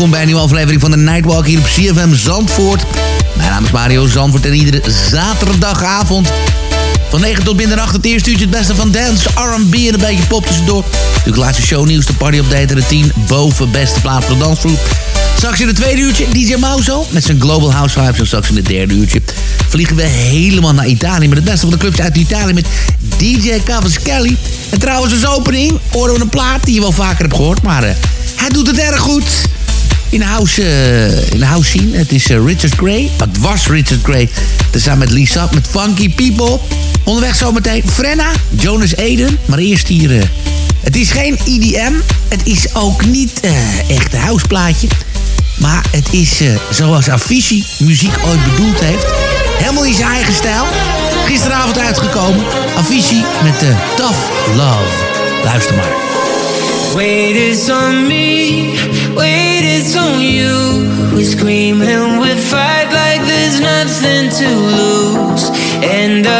Welkom bij een nieuwe aflevering van de Nightwalk hier op CFM Zandvoort. Mijn naam is Mario Zandvoort en iedere zaterdagavond van 9 tot middernacht het eerste uurtje het beste van dance, R&B en een beetje pop tussendoor. De laatste shownieuws, de party update en de 10 boven beste plaats voor de dansgroep. Straks in het tweede uurtje DJ Mauzo met zijn Global House Vibes. En straks in het derde uurtje vliegen we helemaal naar Italië... met het beste van de clubs uit Italië met DJ Cavaschelli. En trouwens als opening horen we een plaat die je wel vaker hebt gehoord... maar uh, hij doet het erg goed in de house, uh, in de house scene. Het is uh, Richard Gray. Dat was Richard Gray. Tezamen met Lisa, met Funky People. Onderweg zometeen Frenna, Jonas Eden. Maar eerst hier... Uh, het is geen EDM. Het is ook niet echt een houseplaatje. Maar het is zoals Avicii muziek ooit bedoeld heeft. Helemaal in zijn eigen stijl. Gisteravond uitgekomen. Avicii met de Tough Love. Luister maar. Wait is on me, wait is on you. We scream and we fight like there's nothing to lose. End of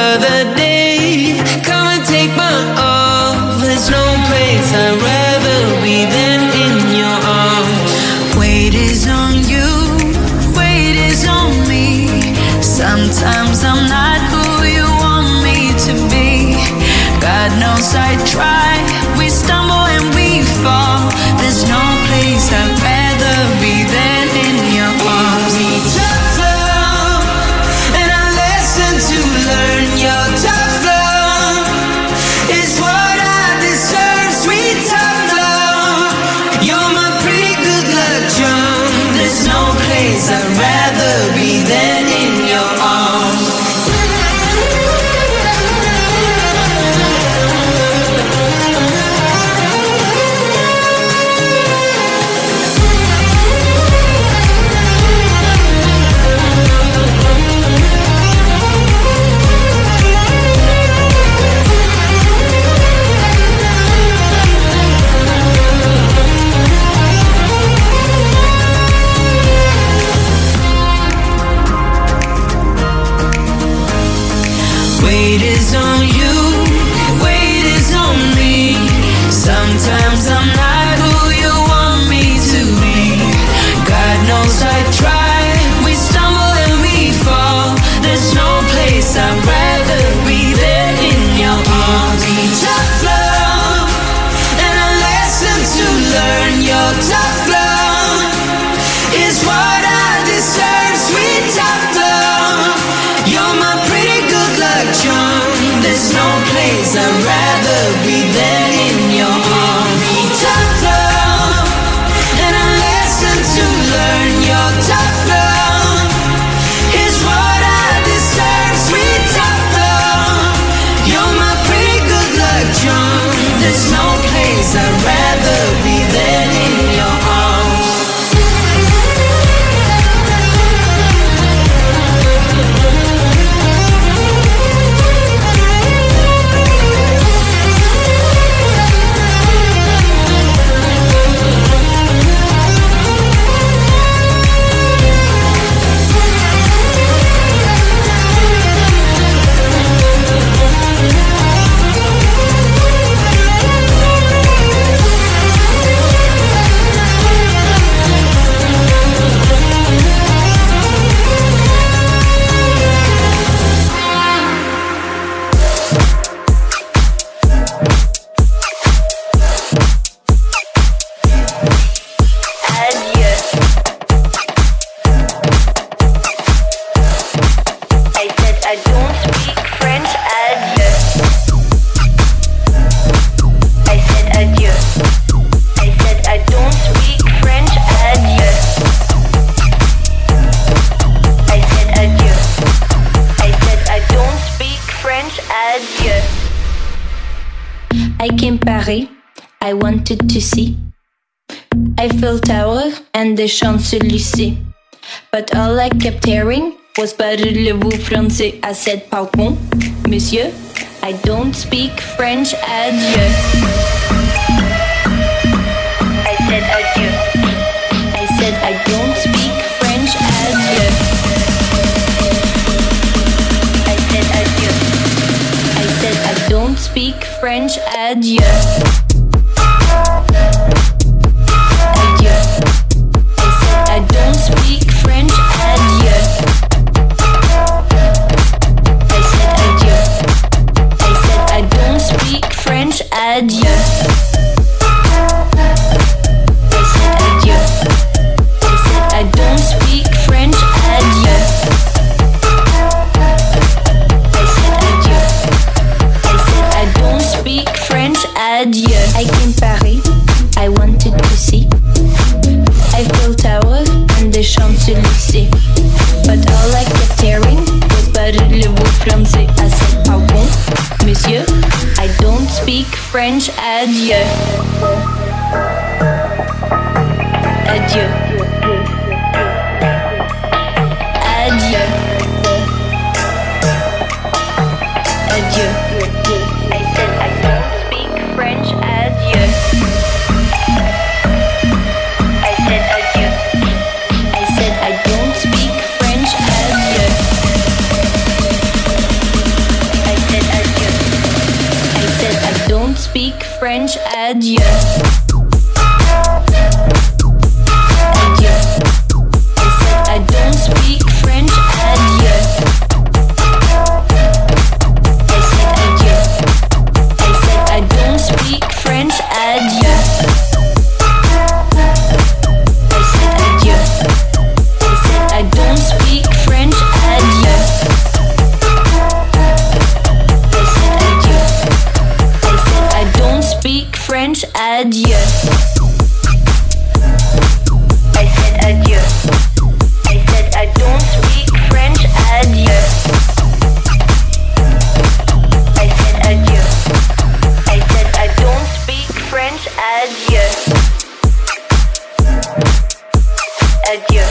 But all I kept hearing was Parlez-vous français? I said, Pardon, monsieur, I don't speak French. Adieu. I said adieu. I said I don't speak French. Adieu. I said adieu. I said I don't speak French. Adieu. Adieu. Adieu.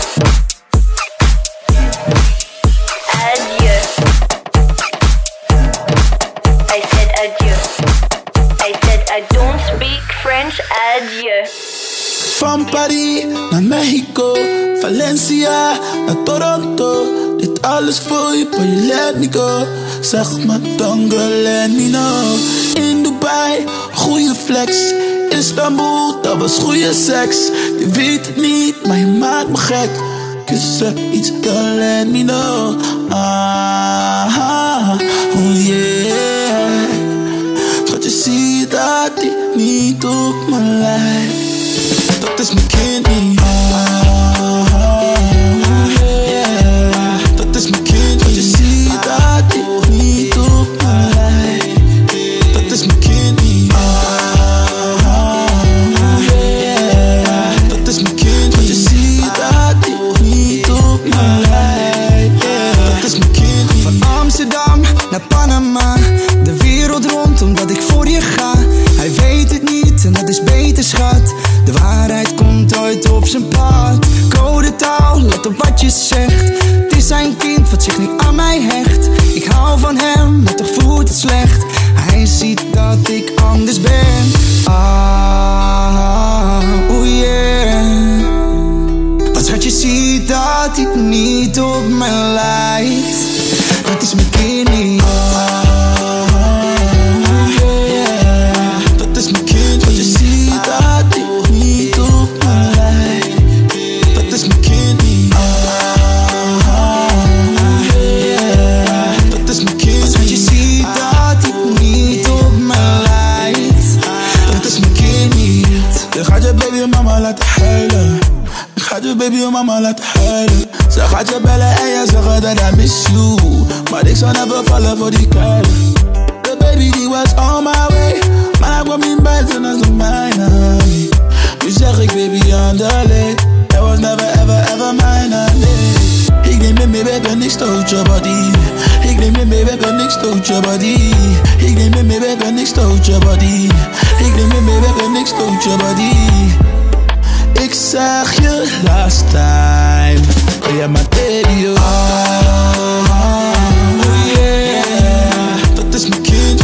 Adieu. I said adieu. I said I don't speak French, adieu. From Paris naar Mexico, Valencia naar Toronto. Alles voor je, but you let me go. Zeg maar don't girl, let me know. In Dubai, goede flex. Istanbul, dat was goede seks. Je weet het niet, maar je maakt me gek. Kussen iets, girl, let me know. Ah, oh yeah. Schat, je ziet dat hij niet op me lijkt. De wereld rond omdat ik voor je ga. Hij weet het niet en dat is beter schat. De waarheid komt ooit op zijn pad. Code taal, let op wat je zegt. Het is zijn kind wat zich niet aan mij hecht. Ik hou van hem, maar toch voelt het slecht. Hij ziet dat ik anders ben. Ah, oh yeah. Schat, je ziet dat hij niet op me lijkt. Dat is mijn kind niet. En mama laten huilen. Ze gaat je bellen en je zeggen dat I miss you. Maar ik zou never vallen voor die kuilen. The baby die was on my way. Maar hij kwam niet buiten als de mijne. Nu zeg ik baby underlay. That was never ever ever mine. Nee. Ik neem je mee, baby, en ik stoot je body. Ik neem je mee, baby, en ik stoot je body. Ik neem je mee, baby, en ik stoot je body. Ik neem je mee, baby, en ik stoot je body. Ik zeg je last time. Oh ja, maar baby, oh. Oh yeah. Dat is mijn kind,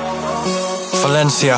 Valencia,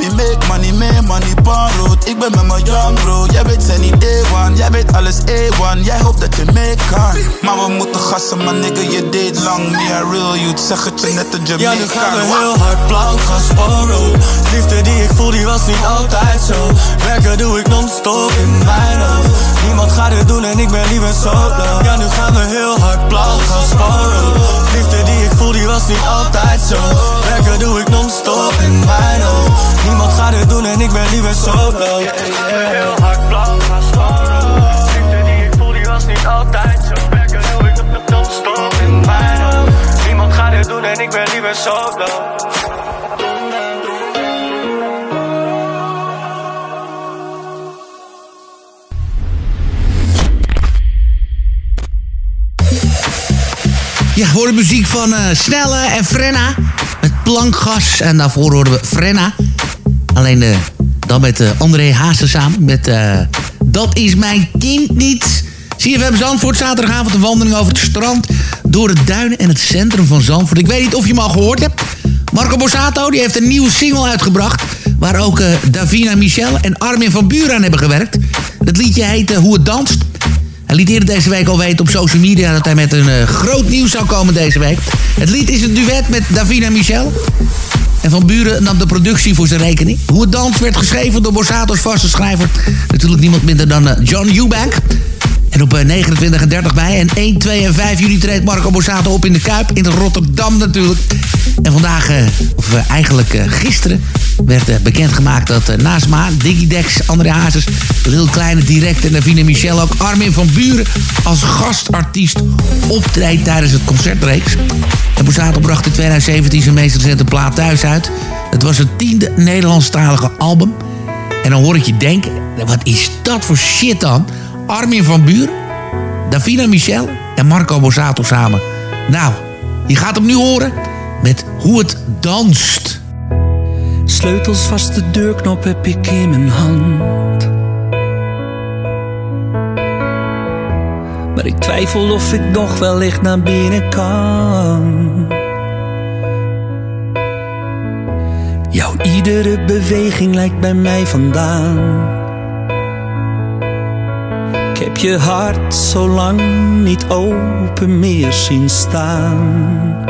We make money, make money, borrowed. Ik ben met mijn young bro. Jij weet zijn niet A1, jij weet alles A1. Jij hoopt dat je mee kan. Maar we moeten gassen, man, nigga, je deed lang. Me a real youth, zeg het je net een Jamaican. Ja, nu gaan we heel hard blank gaan sporen. Liefde die ik voel, die was niet altijd zo. Werken doe ik non-stop in mijn hoofd. Niemand gaat het doen en ik ben liever solo. Ja, nu gaan we heel hard blank gaan sporen. Liefde die ik voel, die was niet altijd zo. Werken doe ik non-stop in mijn hoofd. Niemand gaat het doen en ik ben liever solo. Heel hard blank gaan sporen. Liefde die ik voel, die was niet altijd zo. Werken doe ik non-stop in mijn hoofd. Niemand gaat het doen en ik ben liever solo. Ja, voor de muziek van eh, Snelle en Frenna. Met plankgas. En daarvoor horen we Frenna. Alleen uh, dan met uh, André Hazen samen. Met uh, Dat is mijn kind niet. CFM Zandvoort, zaterdagavond een wandeling over het strand. Door het duinen en het centrum van Zandvoort. Ik weet niet of je hem al gehoord hebt. Marco Borsato die heeft een nieuwe single uitgebracht. Waar ook Davina Michel en Armin van Buren hebben gewerkt. Het liedje heet Hoe het danst. Hij liet eerder deze week al weten op social media dat hij met een groot nieuws zou komen deze week. Het lied is een duet met Davina Michel. En Van Buren nam de productie voor zijn rekening. Hoe het dans werd geschreven door Borsato's vaste schrijver. Natuurlijk niemand minder dan uh, John Eubank. Op 29 en 30 mei en 1, 2 en 5 juli treedt Marco Borsato op in de Kuip. In Rotterdam natuurlijk. En vandaag, of eigenlijk gisteren, werd bekendgemaakt dat naast Ma, Digidex, André Hazes, heel kleine direct en Davine Michel ook Armin van Buren als gastartiest optreedt tijdens het concertreeks. En Borsato bracht in 2017 zijn meest recente plaat thuis uit. Het was het tiende Nederlandstalige album. En dan hoor ik je denken, wat is dat voor shit dan? Armin van Buren, Davina Michel en Marco Borsato samen. Nou, je gaat hem nu horen met Hoe het danst. Sleutels vast de deurknop heb ik in mijn hand. Maar ik twijfel of ik nog wellicht naar binnen kan. Jouw iedere beweging lijkt bij mij vandaan. Je hart zo lang niet open meer zien staan.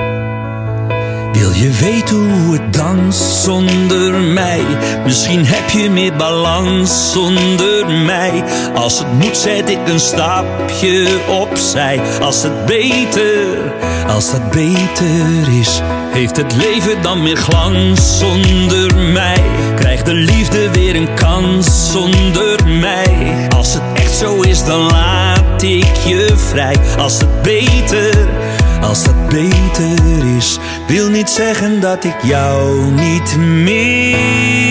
Wil je weten hoe het danst zonder mij? Misschien heb je meer balans zonder mij. Als het moet zet ik een stapje opzij. Als het beter, als het beter is, heeft het leven dan meer glans zonder mij. Krijgt de liefde weer een kans zonder mij. Als het zo is, dan laat ik je vrij. Als het beter, als het beter is, wil niet zeggen dat ik jou niet meer.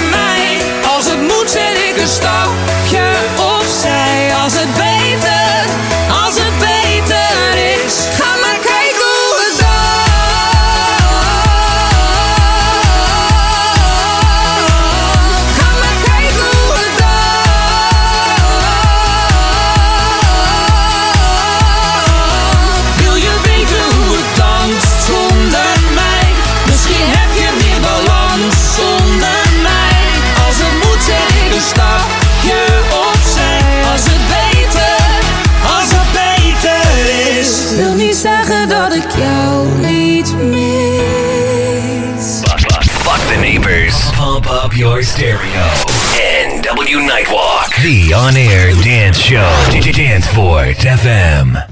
The on air dance show, Danceport FM.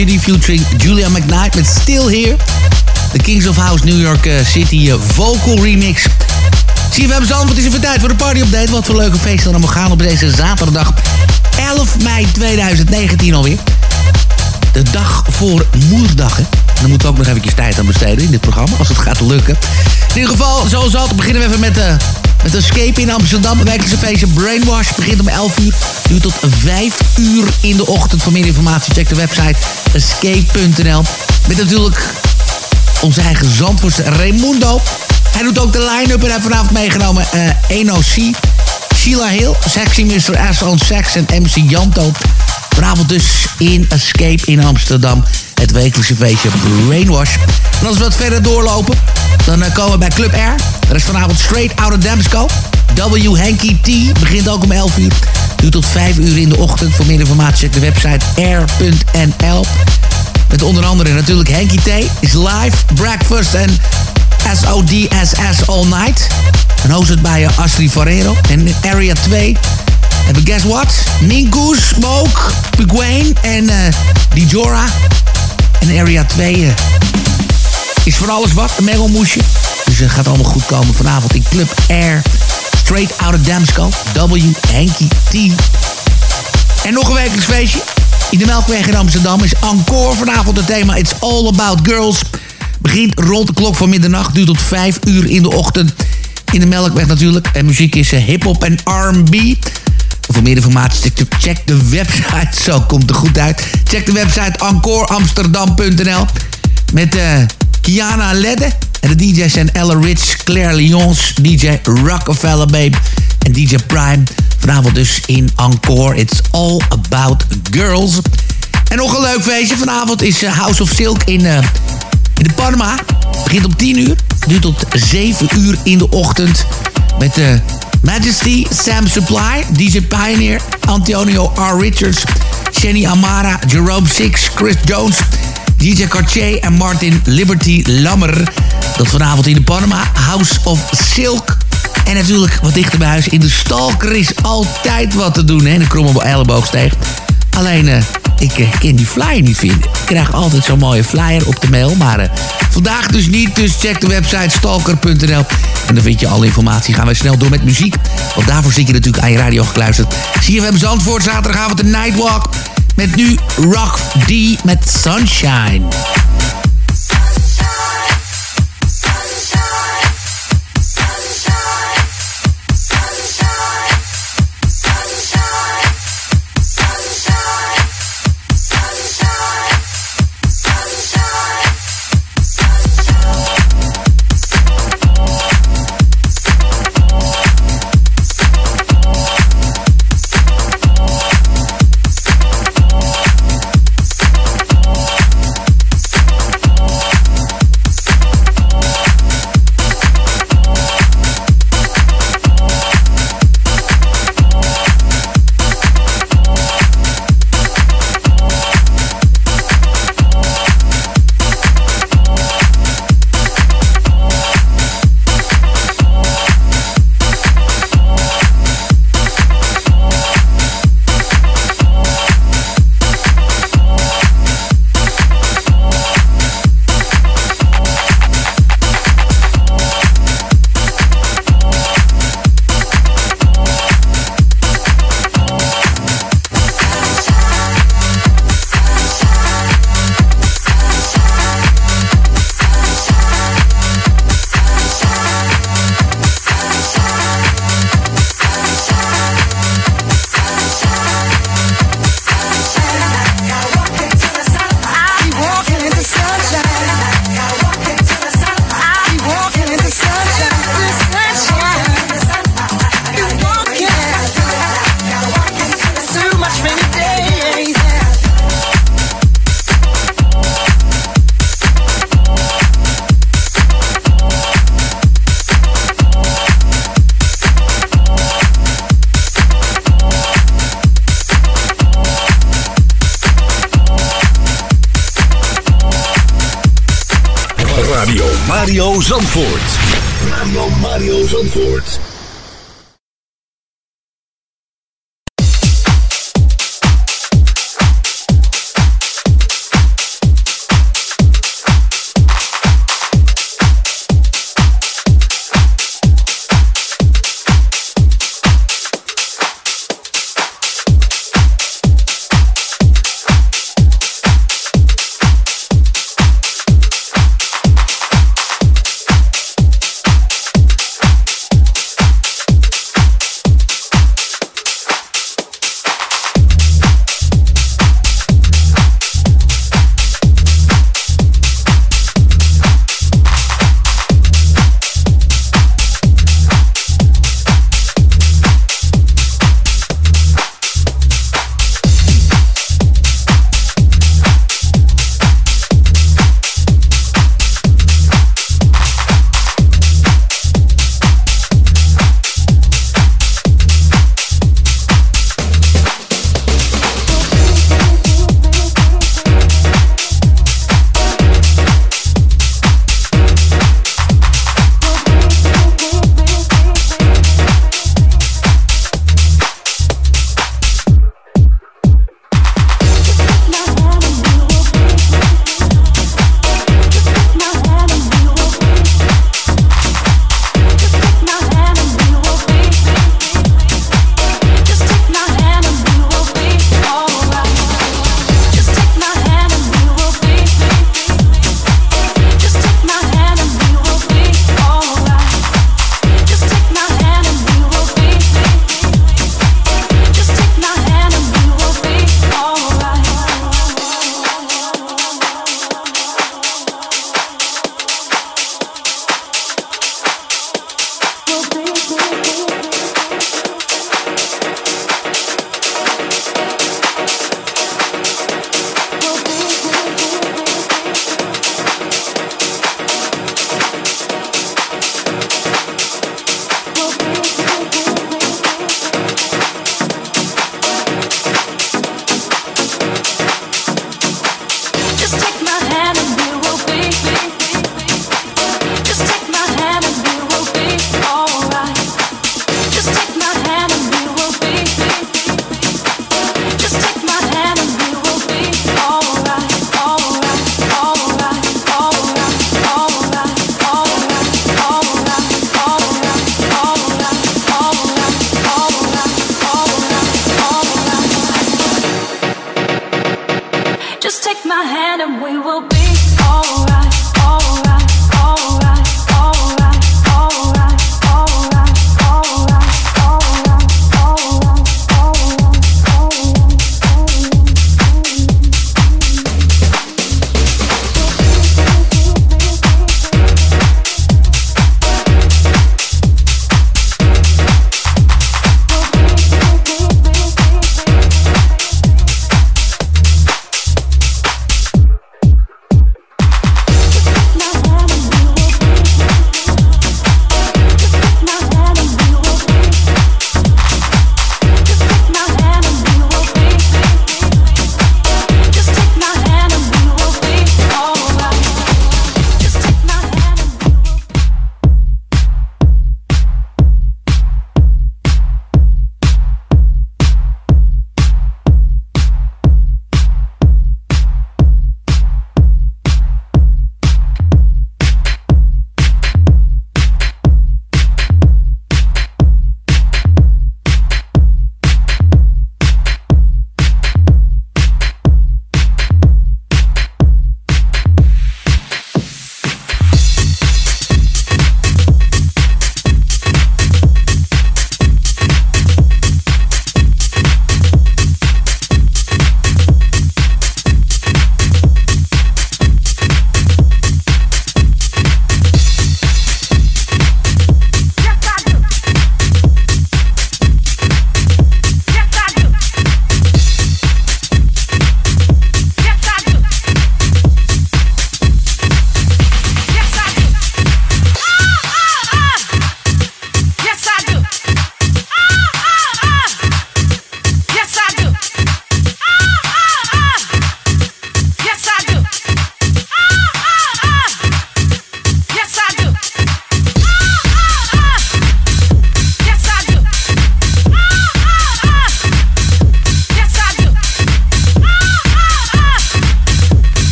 City featuring Julia McKnight met Still Here. De Kings of House New York eh, City eh, vocal remix. Zie we hebben het is even tijd voor de party update. Wat voor leuke feesten dan we gaan op deze zaterdag 11 mei 2019 alweer. De dag voor moederdag, hè. Dan moeten we ook nog even tijd aan besteden in dit programma, als het gaat lukken. In ieder geval, zoals altijd, beginnen we even met eh, met Escape in Amsterdam. Een feestje Brainwash begint om 11 uur. Duurt tot 5 uur in de ochtend. Voor meer informatie check de website escape.nl. Met natuurlijk onze eigen Zandvoortse Raimundo. Hij doet ook de line-up en heeft vanavond meegenomen uh, NOC, Sheila Hill, Sexy Mr. S on Sex en MC Janto. Vanavond dus in Escape in Amsterdam. Het wekelijkse feestje Brainwash. En als we wat verder doorlopen, dan eh, komen we bij Club R. Er is vanavond Straight Outta Damsco. W. Hanky T begint ook om 11 uur. Duurt tot 5 uur in de ochtend. Voor meer informatie check de website air.nl. Met onder andere natuurlijk Hanky T is live, breakfast en SODSS All Night. En host het bij Ashley Farrero. En Area 2 hebben guess what? Minkus, Smoke, Piguane en uh, Dijora. En Area 2 uh, is voor alles wat, een mengelmoesje. Dus het gaat allemaal goed komen vanavond in Club Air. Straight out of Damsco. W. Hanky T. En nog een wekelijks feestje. In de Melkweg in Amsterdam is encore vanavond het thema It's All About Girls. Begint rond de klok van middernacht, duurt tot 5 uur in de ochtend. In de Melkweg natuurlijk. En muziek is hip-hop en RB. Voor meer informatie check de website. Zo komt er goed uit. Check de website encoreamsterdam.nl. Met uh, Kiana Ledde. En de DJ's zijn Ella Rich, Claire Lyons, DJ Rockefeller Babe en DJ Prime. Vanavond dus in Encore. It's all about girls. En nog een leuk feestje. Vanavond is uh, House of Silk in, uh, in de Panama. Begint om 10 uur. Duurt tot 7 uur in de ochtend. Met uh, Majesty, Sam Supply, DJ Pioneer, Antonio R. Richards, Jenny Amara, Jerome Six, Chris Jones, DJ Cartier en Martin Liberty Lammer. Dat vanavond in de Panama, House of Silk. En natuurlijk wat dichter bij huis. In de Stalker is altijd wat te doen, hè? De kromme elleboogsteeg. Alleen, uh, ik uh, die flyer niet vinden. Ik krijg altijd zo'n mooie flyer op de mail. Maar uh, vandaag dus niet. Dus check de website stalker.nl. En dan vind je alle informatie. Gaan we snel door met muziek. Want daarvoor zit je natuurlijk aan je radio gekluisterd. CFM Zandvoort, zaterdagavond de Nightwalk. Met nu Rock D met Sunshine.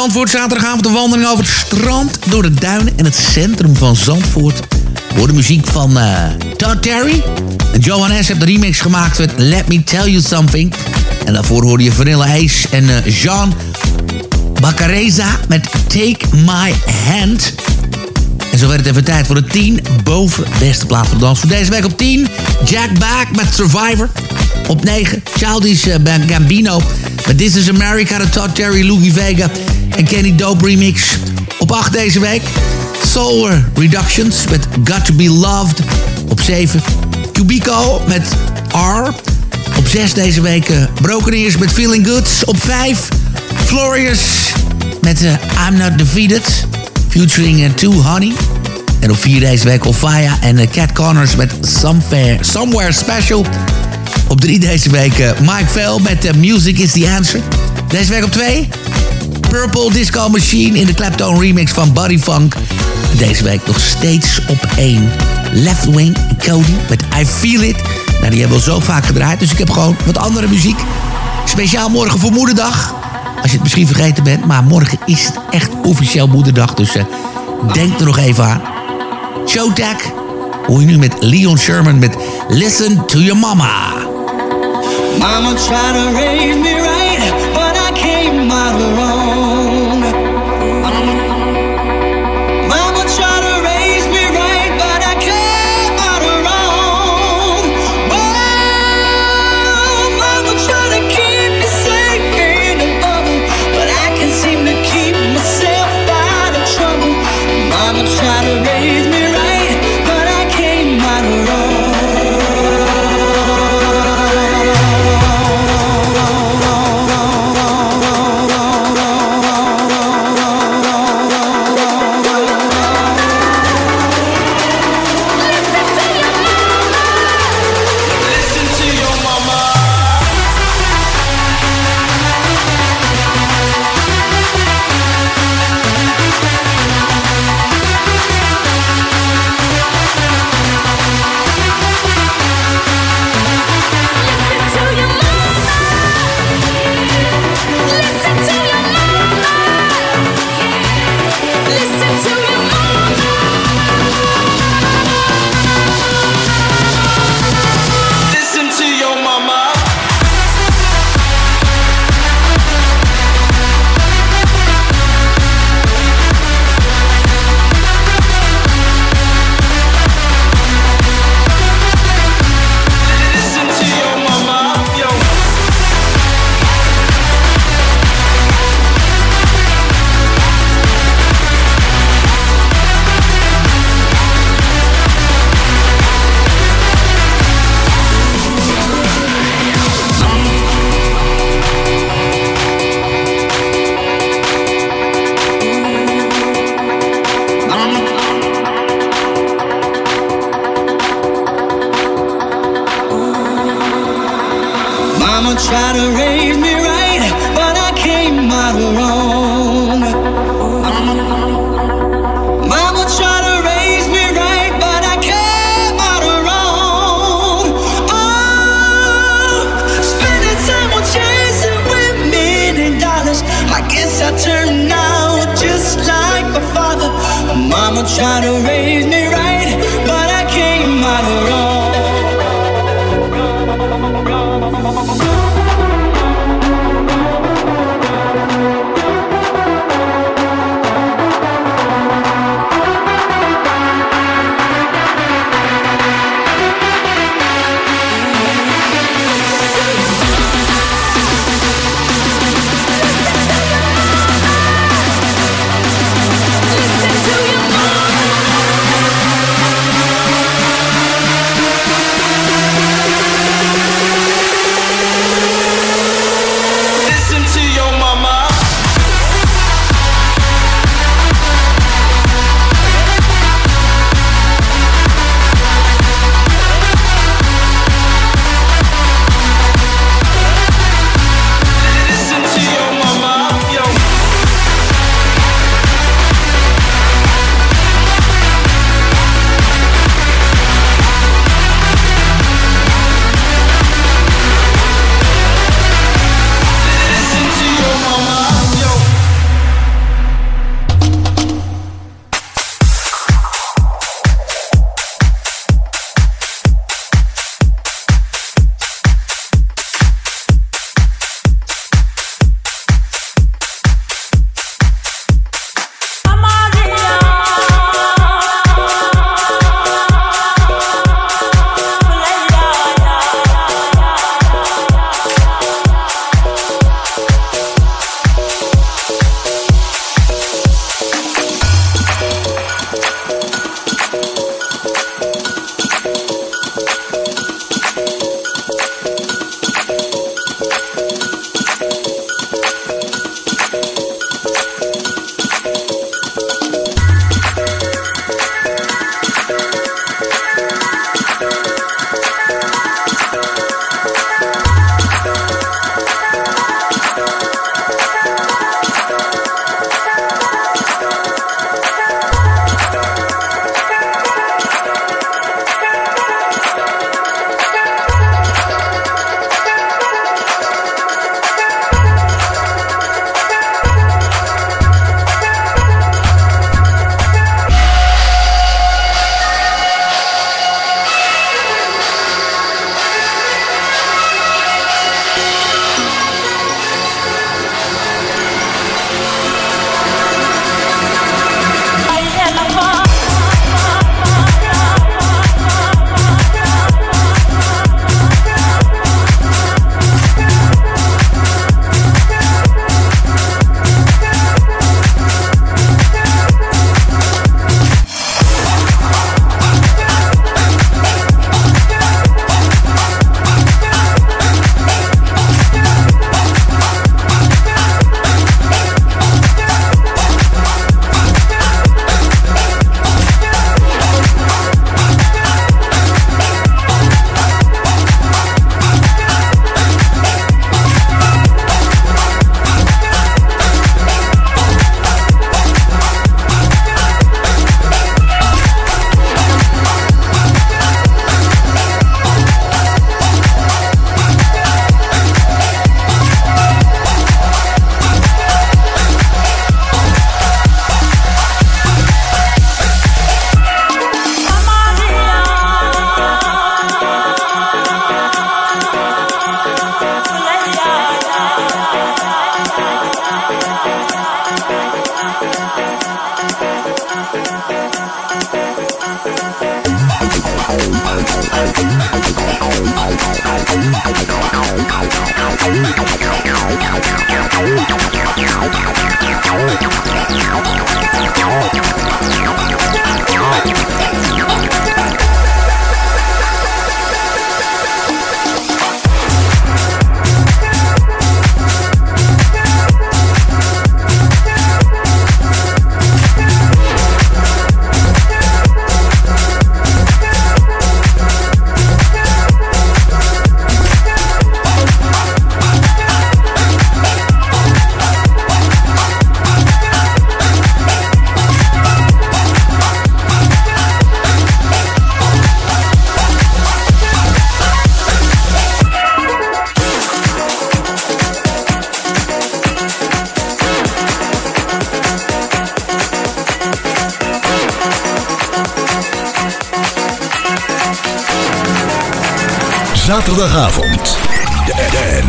Zandvoort, zaterdagavond een wandeling over het strand... door de duinen en het centrum van Zandvoort. Voor de muziek van uh, Todd Terry. En Johan S. heeft de remix gemaakt met Let Me Tell You Something. En daarvoor hoorde je Vanilla Ace en uh, Jean Bacareza met Take My Hand. En zo werd het even tijd voor de 10 boven beste plaats van dans. Voor deze week op 10, Jack Back met Survivor. Op 9, Childish uh, Gambino. Met This is America, de Todd Terry, Louis Vega en Kenny Dope remix. Op 8 deze week, Soul Reductions met Got To Be Loved. Op 7, Cubico met R. Op 6 deze week, uh, Broken Ears met Feeling Good. Op 5, Florius met uh, I'm Not Defeated. Featuring uh, Honey. En op 4 deze week Ofaya en uh, Cat Connors met Somewhere, Somewhere Special. Op 3 deze week uh, Mike Vell met uh, Music is the Answer. Deze week op 2 Purple Disco Machine in de Clapton remix van Buddy Funk. Deze week nog steeds op 1 Left Wing Cody met I Feel It. Nou, die hebben we zo vaak gedraaid, dus ik heb gewoon wat andere muziek. Speciaal morgen voor Moederdag. Als je het misschien vergeten bent, maar morgen is het echt officieel Moederdag. Dus uh, denk er nog even aan. Showtag hoor je nu met Leon Sherman met Listen to Your Mama. Mama tried to raise me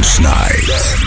Dance Night.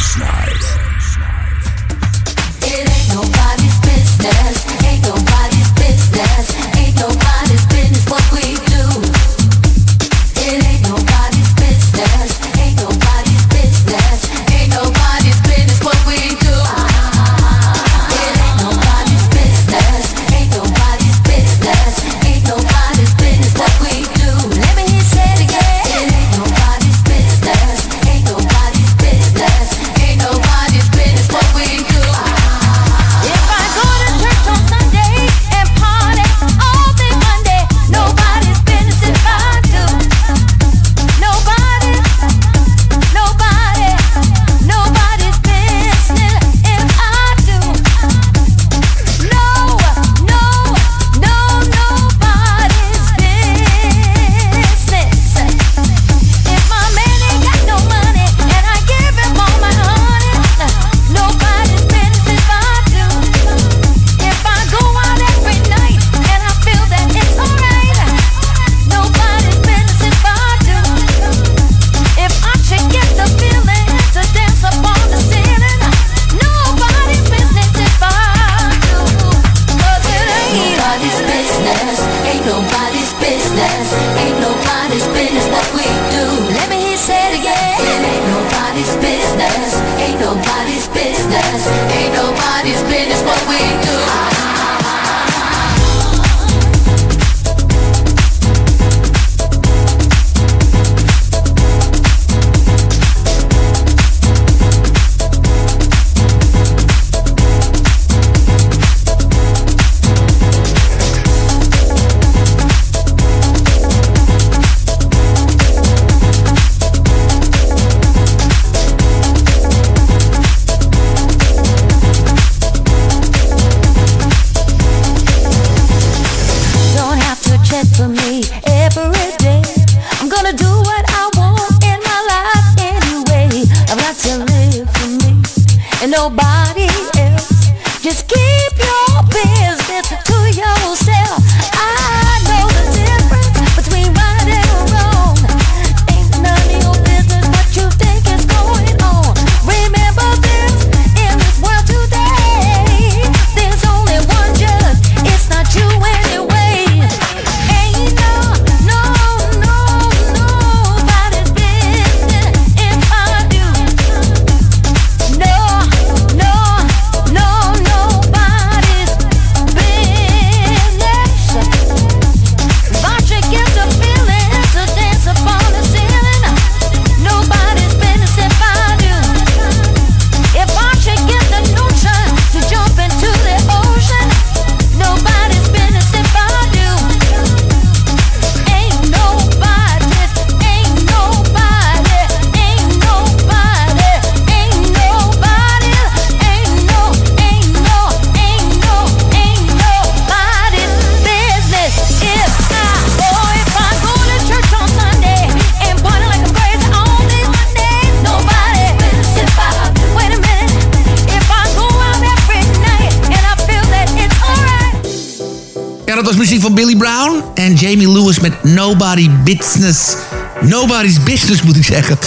Lewis met Nobody Business. Nobody's Business moet ik zeggen.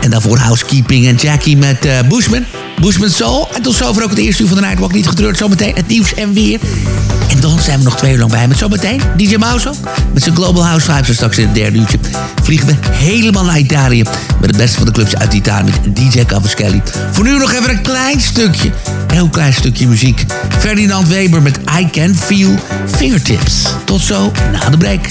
En daarvoor Housekeeping en Jackie met eh, Bushman. Bushman Soul. En tot zover ook het eerste uur van de Nightwalk. Niet getreurd, zometeen het nieuws en weer. En dan zijn we nog twee uur lang bij. Met zometeen DJ Mauso. Met zijn Global House Vibes. En straks in het derde uurtje vliegen we helemaal naar Italië. Met het beste van de clubs uit Italië. Met DJ Cavaschelli. Voor nu nog even een klein stukje. Heel klein stukje muziek. Ferdinand Weber met I Can Feel Fingertips. Tot zo na de break.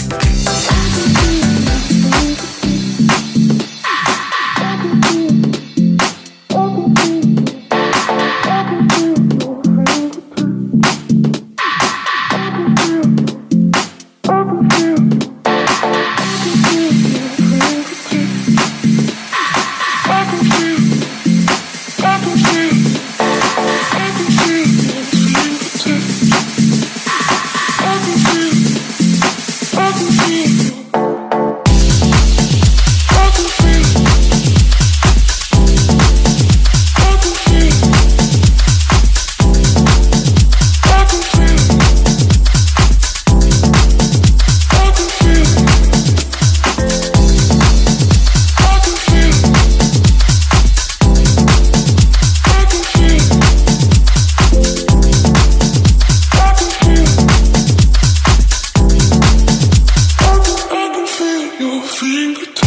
single